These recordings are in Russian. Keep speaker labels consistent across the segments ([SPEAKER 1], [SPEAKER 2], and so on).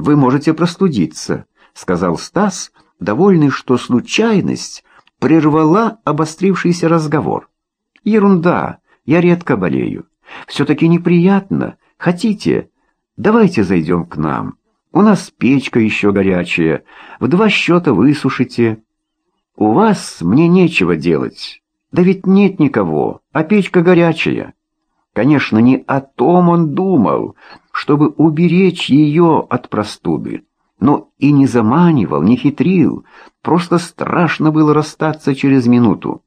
[SPEAKER 1] вы можете простудиться», — сказал Стас, довольный, что случайность прервала обострившийся разговор. «Ерунда, я редко болею. Все-таки неприятно. Хотите? Давайте зайдем к нам. У нас печка еще горячая. В два счета высушите. У вас мне нечего делать. Да ведь нет никого, а печка горячая». Конечно, не о том он думал, чтобы уберечь ее от простуды, но и не заманивал, не хитрил, просто страшно было расстаться через минуту.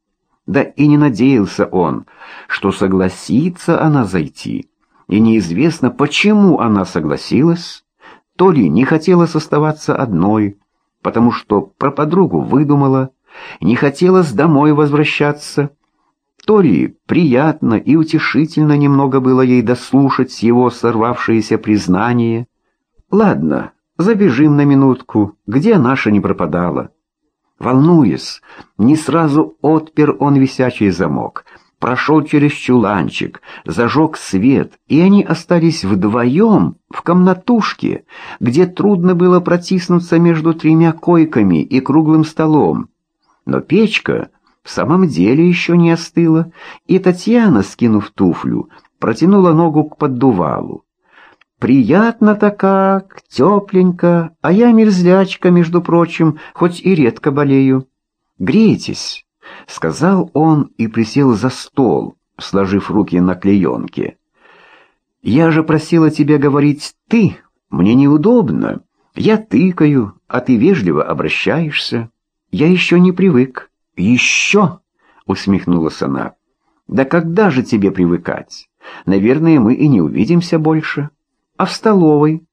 [SPEAKER 1] Да и не надеялся он, что согласится она зайти, и неизвестно, почему она согласилась, то ли не хотела оставаться одной, потому что про подругу выдумала, не хотелось домой возвращаться, то ли приятно и утешительно немного было ей дослушать его сорвавшееся признание. Ладно, забежим на минутку, где наша не пропадала. Волнуясь, не сразу отпер он висячий замок, прошел через чуланчик, зажег свет, и они остались вдвоем в комнатушке, где трудно было протиснуться между тремя койками и круглым столом. Но печка в самом деле еще не остыла, и Татьяна, скинув туфлю, протянула ногу к поддувалу. «Приятно-то как, тепленько, а я мерзлячка, между прочим, хоть и редко болею. Грейтесь», — сказал он и присел за стол, сложив руки на клеенке. «Я же просила тебя говорить «ты», мне неудобно. Я тыкаю, а ты вежливо обращаешься. Я еще не привык». «Еще?» — усмехнулась она. «Да когда же тебе привыкать? Наверное, мы и не увидимся больше. А в столовой?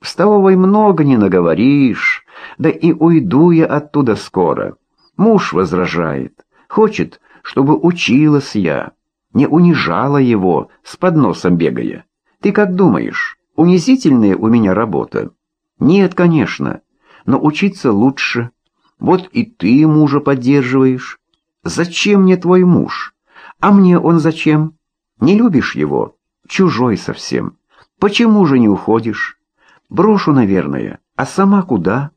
[SPEAKER 1] В столовой много не наговоришь, да и уйду я оттуда скоро. Муж возражает, хочет, чтобы училась я, не унижала его, с подносом бегая. Ты как думаешь, унизительная у меня работа? Нет, конечно, но учиться лучше». Вот и ты мужа поддерживаешь. Зачем мне твой муж? А мне он зачем? Не любишь его? Чужой совсем. Почему же не уходишь? Брошу, наверное. А сама куда?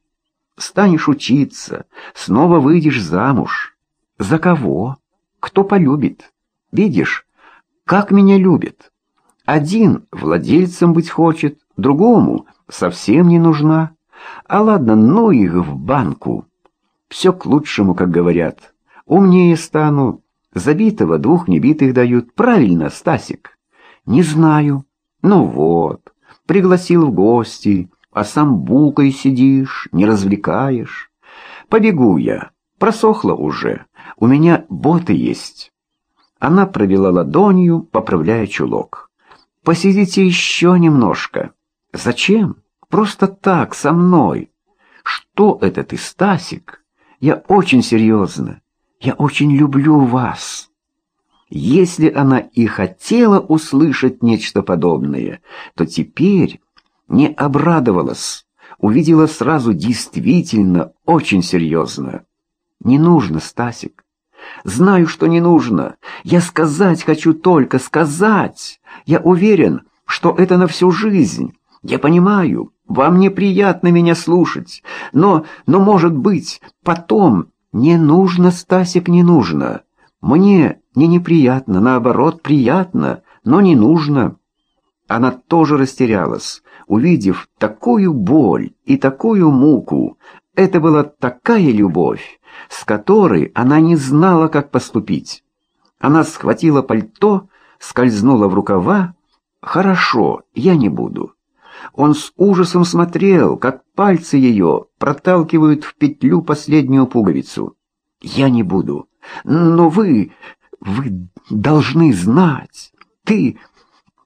[SPEAKER 1] Станешь учиться, снова выйдешь замуж. За кого? Кто полюбит? Видишь, как меня любят. Один владельцем быть хочет, другому совсем не нужна. А ладно, ну их в банку. Все к лучшему, как говорят. Умнее стану. Забитого двух небитых дают. Правильно, Стасик? Не знаю. Ну вот, пригласил в гости, а сам булкой сидишь, не развлекаешь. Побегу я. Просохло уже. У меня боты есть. Она провела ладонью, поправляя чулок. Посидите еще немножко. Зачем? Просто так, со мной. Что это ты, Стасик? Я очень серьезно. Я очень люблю вас. Если она и хотела услышать нечто подобное, то теперь не обрадовалась, увидела сразу действительно очень серьезно. Не нужно, Стасик. Знаю, что не нужно. Я сказать хочу только, сказать. Я уверен, что это на всю жизнь. Я понимаю, вам неприятно меня слушать, но, но, может быть, потом... Не нужно, Стасик, не нужно. Мне не неприятно, наоборот, приятно, но не нужно. Она тоже растерялась, увидев такую боль и такую муку. Это была такая любовь, с которой она не знала, как поступить. Она схватила пальто, скользнула в рукава. «Хорошо, я не буду». Он с ужасом смотрел, как пальцы ее проталкивают в петлю последнюю пуговицу. «Я не буду. Но вы... вы должны знать. Ты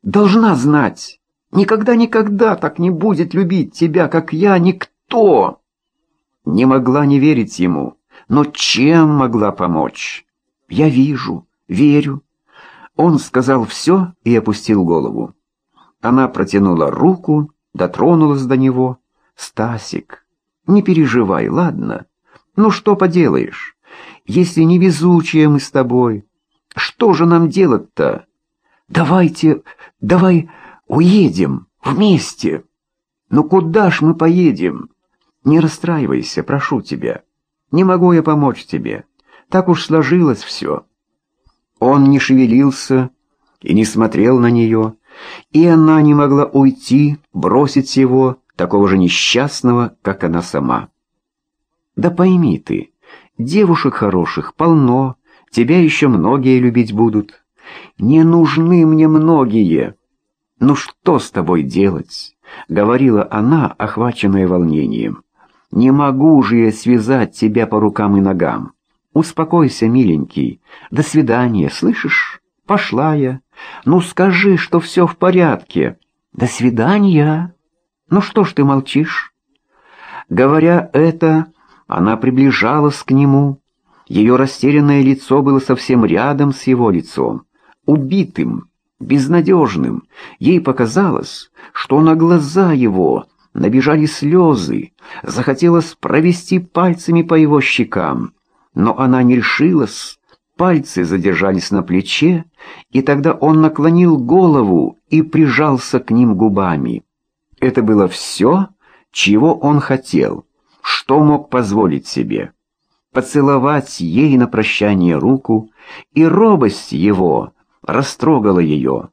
[SPEAKER 1] должна знать. Никогда-никогда так не будет любить тебя, как я, никто!» Не могла не верить ему, но чем могла помочь? «Я вижу, верю». Он сказал все и опустил голову. Она протянула руку, дотронулась до него. «Стасик, не переживай, ладно? Ну что поделаешь, если невезучие мы с тобой? Что же нам делать-то? Давайте, давай уедем вместе!» «Ну куда ж мы поедем?» «Не расстраивайся, прошу тебя. Не могу я помочь тебе. Так уж сложилось все». Он не шевелился и не смотрел на нее, и она не могла уйти, бросить его, такого же несчастного, как она сама. «Да пойми ты, девушек хороших полно, тебя еще многие любить будут. Не нужны мне многие. Ну что с тобой делать?» — говорила она, охваченная волнением. «Не могу же я связать тебя по рукам и ногам. Успокойся, миленький. До свидания, слышишь? Пошла я. Ну скажи, что все в порядке. До свидания. Ну что ж ты молчишь?» Говоря это, она приближалась к нему. Ее растерянное лицо было совсем рядом с его лицом, убитым, безнадежным. Ей показалось, что на глаза его набежали слезы, захотелось провести пальцами по его щекам, но она не решилась, пальцы задержались на плече, и тогда он наклонил голову и прижался к ним губами. Это было все, чего он хотел, что мог позволить себе. Поцеловать ей на прощание руку, и робость его растрогала ее.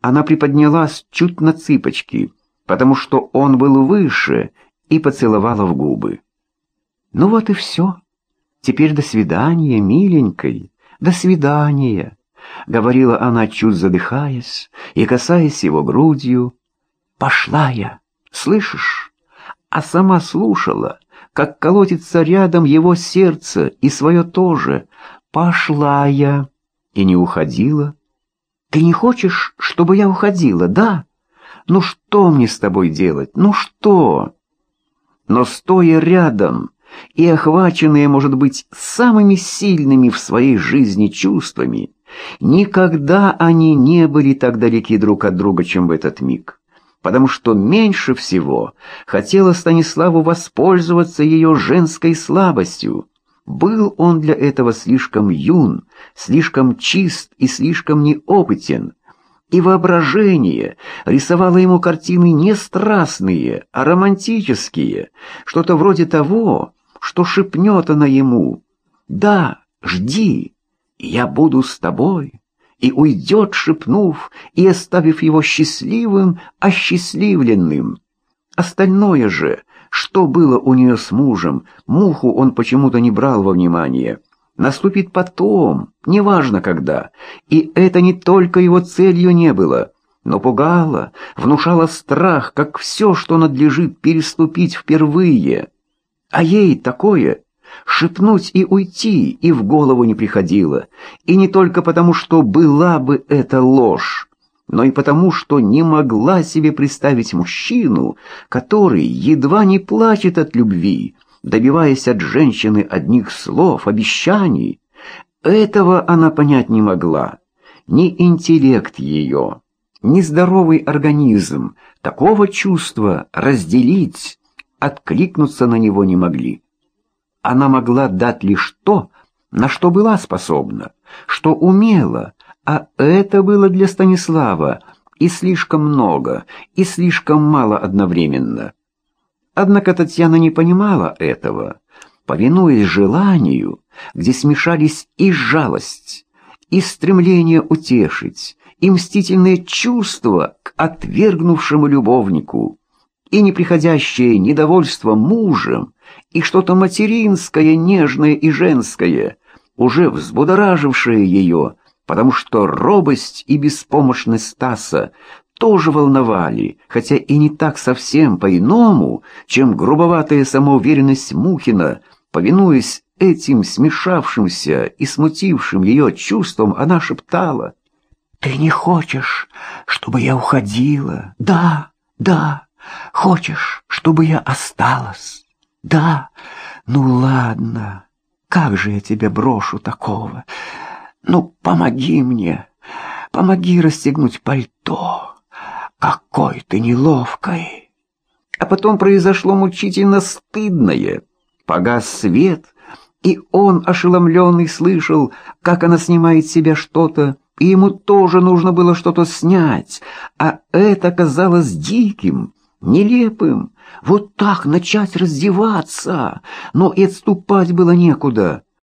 [SPEAKER 1] Она приподнялась чуть на цыпочки, потому что он был выше, и поцеловала в губы. «Ну вот и все. Теперь до свидания, миленькой, до свидания», — говорила она, чуть задыхаясь и касаясь его грудью. «Пошла я, слышишь?» А сама слушала, как колотится рядом его сердце и свое тоже. «Пошла я» и не уходила. «Ты не хочешь, чтобы я уходила, да? Ну что мне с тобой делать? Ну что?» Но стоя рядом и охваченные, может быть, самыми сильными в своей жизни чувствами, никогда они не были так далеки друг от друга, чем в этот миг потому что меньше всего хотела Станиславу воспользоваться ее женской слабостью, был он для этого слишком юн, слишком чист и слишком неопытен, и воображение рисовало ему картины не страстные, а романтические, что-то вроде того, что шепнет она ему «Да, жди, я буду с тобой» и уйдет, шепнув и оставив его счастливым, осчастливленным. Остальное же, что было у нее с мужем, муху он почему-то не брал во внимание. Наступит потом, неважно когда, и это не только его целью не было, но пугало, внушало страх, как все, что надлежит переступить впервые. А ей такое шепнуть и уйти и в голову не приходило, и не только потому, что была бы это ложь, но и потому, что не могла себе представить мужчину, который едва не плачет от любви, добиваясь от женщины одних слов, обещаний. Этого она понять не могла. Ни интеллект ее, ни здоровый организм такого чувства разделить, откликнуться на него не могли. Она могла дать лишь то, на что была способна, что умела, а это было для Станислава и слишком много, и слишком мало одновременно. Однако Татьяна не понимала этого, повинуясь желанию, где смешались и жалость, и стремление утешить, и мстительные чувства к отвергнувшему любовнику, и неприходящее недовольство мужем, и что-то материнское, нежное и женское, уже взбудоражившее ее, потому что робость и беспомощность Стаса тоже волновали, хотя и не так совсем по-иному, чем грубоватая самоуверенность Мухина, повинуясь этим смешавшимся и смутившим ее чувствам, она шептала. «Ты не хочешь, чтобы я уходила? Да, да, хочешь, чтобы я осталась?» Да, ну ладно, как же я тебя брошу такого? Ну, помоги мне, помоги расстегнуть пальто. Какой ты неловкой. А потом произошло мучительно стыдное. Погас свет, и он, ошеломленный, слышал, как она снимает с себя что-то, и ему тоже нужно было что-то снять, а это казалось диким, нелепым. Вот так начать раздеваться, но и отступать было некуда.